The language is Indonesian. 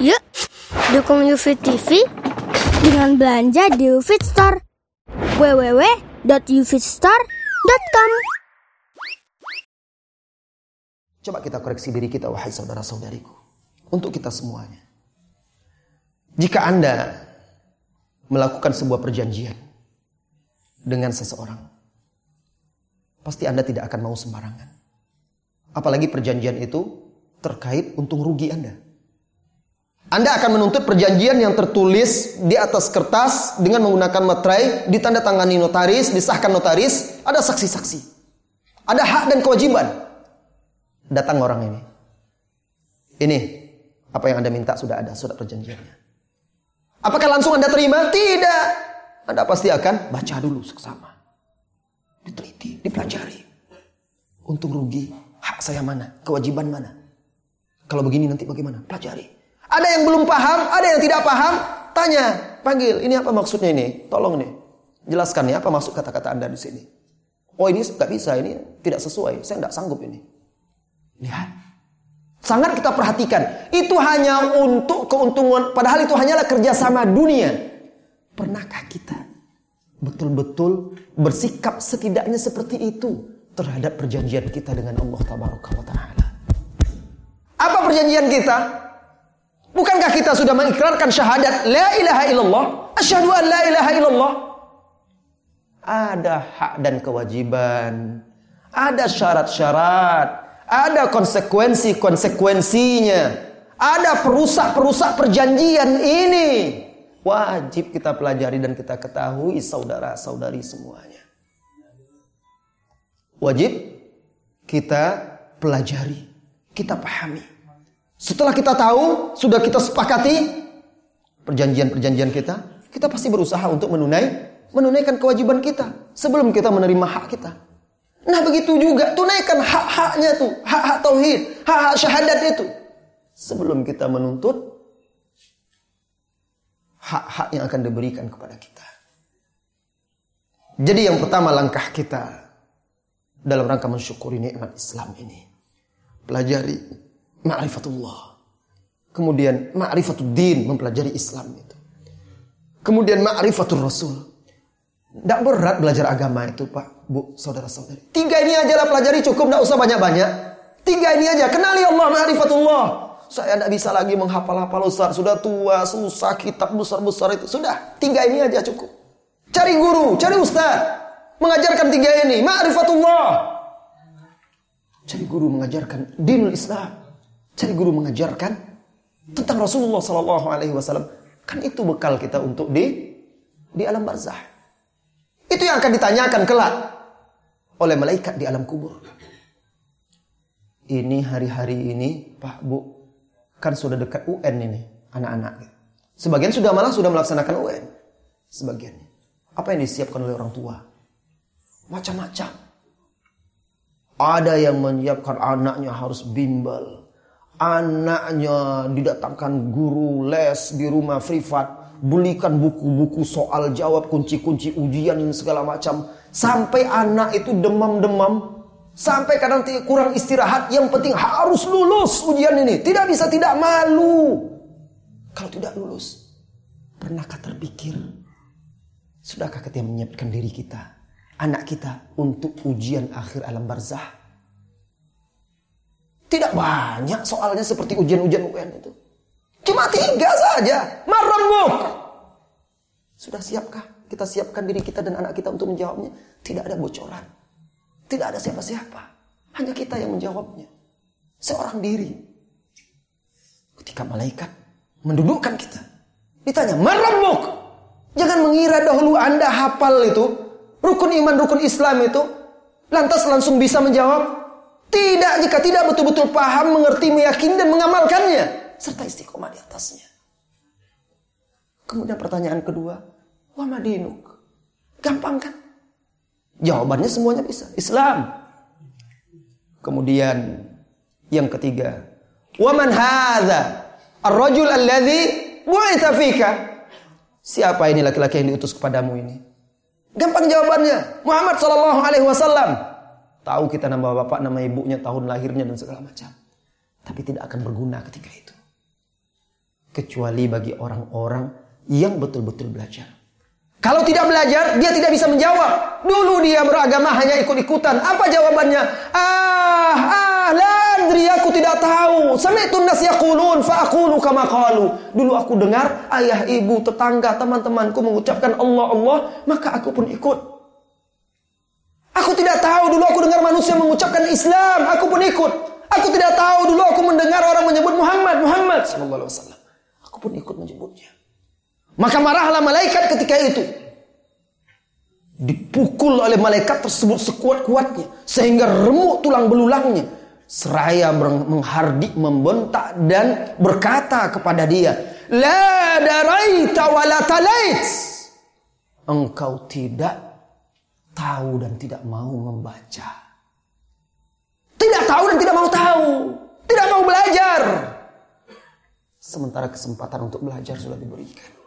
Yuk, dukung UFIT TV dengan belanja di UFIT Store. www.ufitstore.com Coba kita koreksi diri kita, wahai saudara-saudariku. Untuk kita semuanya. Jika Anda melakukan sebuah perjanjian dengan seseorang, pasti Anda tidak akan mau sembarangan. Apalagi perjanjian itu terkait untung rugi Anda. Anda akan menuntut perjanjian yang tertulis di atas kertas dengan menggunakan materai, ditandatangani notaris, disahkan notaris, ada saksi-saksi. Ada hak dan kewajiban. Datang orang ini. Ini apa yang Anda minta sudah ada, sudah perjanjiannya. Apakah langsung Anda terima? Tidak. Anda pasti akan baca dulu seksama. Diteliti, dipelajari. Untung rugi, hak saya mana, kewajiban mana. Kalau begini nanti bagaimana? Pelajari. Ada yang belum paham, ada yang tidak paham, tanya, panggil, ini apa maksudnya ini? Tolong nih, jelaskan ya apa maksud kata-kata Anda di sini. Oh ini nggak bisa, ini tidak sesuai, saya nggak sanggup ini. Lihat, sangat kita perhatikan. Itu hanya untuk keuntungan, padahal itu hanyalah kerjasama dunia. Pernahkah kita betul-betul bersikap setidaknya seperti itu terhadap perjanjian kita dengan Allah Taala? Apa perjanjian kita? Bukankah kita sudah mengikrarkan syahadat la ilaha illallah? Asyhadu an la ilaha illallah. Ada hak dan kewajiban. Ada syarat-syarat. Ada konsekuensi-konsekuensinya. Ada perusak-perusak perjanjian ini. Wajib kita pelajari dan kita ketahui saudara-saudari semuanya. Wajib kita pelajari, kita pahami. Setelah kita tahu, sudah kita sepakati perjanjian-perjanjian kita, kita pasti berusaha untuk menunai menunaikan kewajiban kita sebelum kita menerima hak kita. Nah begitu juga tunaikan hak-haknya tuh, hak-hak tauhid, hak-hak syahadat itu sebelum kita menuntut hak-hak yang akan diberikan kepada kita. Jadi yang pertama langkah kita dalam rangka mensyukuri nikmat Islam ini. Pelajari ma'rifatullah. Kemudian ma'rifatul din, mempelajari Islam itu. Kemudian ma'rifatul Rasul. Tidak berat belajar agama itu Pak, Bu, saudara-saudari. Tiga ini aja lah pelajari cukup, tidak usah banyak-banyak. Tiga ini aja, kenali Allah, ma'rifatullah. Saya tidak bisa lagi menghafal-hafal Ustaz. Sudah tua, susah, kitab besar-besar itu. Sudah, tiga ini aja cukup. Cari guru, cari Ustaz. Mengajarkan tiga ini, ma'rifatullah. Cari guru mengajarkan dinul Islam. Cari guru mengajarkan tentang Rasulullah Sallallahu Alaihi Wasallam. Kan itu bekal kita untuk di di alam barzah. Itu yang akan ditanyakan kelak oleh malaikat di alam kubur. Ini hari-hari ini, Pak Bu, kan sudah dekat UN ini, anak-anak. Sebagian sudah malah sudah melaksanakan UN. Sebagian. Apa yang disiapkan oleh orang tua? Macam-macam. Ada yang menyiapkan anaknya harus bimbel anaknya didatangkan guru les di rumah privat, belikan buku-buku soal jawab kunci-kunci ujian dan segala macam. Sampai anak itu demam-demam sampai kadang kurang istirahat yang penting harus lulus ujian ini. Tidak bisa tidak malu. Kalau tidak lulus pernahkah terpikir sudahkah kita menyiapkan diri kita anak kita untuk ujian akhir alam barzah tidak banyak soalnya seperti ujian-ujian UN itu. Cuma tiga saja. Marambuk. Sudah siapkah? Kita siapkan diri kita dan anak kita untuk menjawabnya. Tidak ada bocoran. Tidak ada siapa-siapa. Hanya kita yang menjawabnya. Seorang diri. Ketika malaikat mendudukkan kita. Ditanya, marambuk. Jangan mengira dahulu Anda hafal itu. Rukun iman, rukun Islam itu. Lantas langsung bisa menjawab. Tidak jika tidak betul-betul paham, mengerti, meyakini dan mengamalkannya serta istiqomah di atasnya. Kemudian pertanyaan kedua, wa madinuk? Gampang kan? Jawabannya semuanya bisa. Islam. Kemudian yang ketiga, wa man hadza? Ar-rajul alladhi bu'itha fika. Siapa ini laki-laki yang diutus kepadamu ini? Gampang jawabannya. Muhammad sallallahu alaihi wasallam. Tahu kita nama bapak, nama ibunya, tahun lahirnya dan segala macam. Tapi tidak akan berguna ketika itu. kecuali bagi orang-orang yang betul-betul belajar. Kalau tidak belajar, dia tidak bisa menjawab. Dulu dia beragama hanya ikut-ikutan. Apa jawabannya? Ah, ah, ladri aku tidak tahu. Sami'tu nas yaqulun fa aqulu kama qalu. Dulu aku dengar ayah, ibu, tetangga, teman-temanku mengucapkan Allah, Allah, maka aku pun ikut. Aku tidak tahu dulu aku dengar manusia mengucapkan Islam, aku pun ikut. Aku tidak tahu dulu aku mendengar orang menyebut Muhammad, Muhammad sallallahu alaihi wasallam. Aku pun ikut menyebutnya. Maka marahlah malaikat ketika itu. Dipukul oleh malaikat tersebut sekuat-kuatnya. Sehingga remuk tulang belulangnya. Seraya menghardik, membentak dan berkata kepada dia. La daraita wa la talait. Engkau tidak tahu dan tidak mau membaca. Tidak tahu dan tidak mau tahu. Tidak mau belajar. Sementara kesempatan untuk belajar sudah diberikan.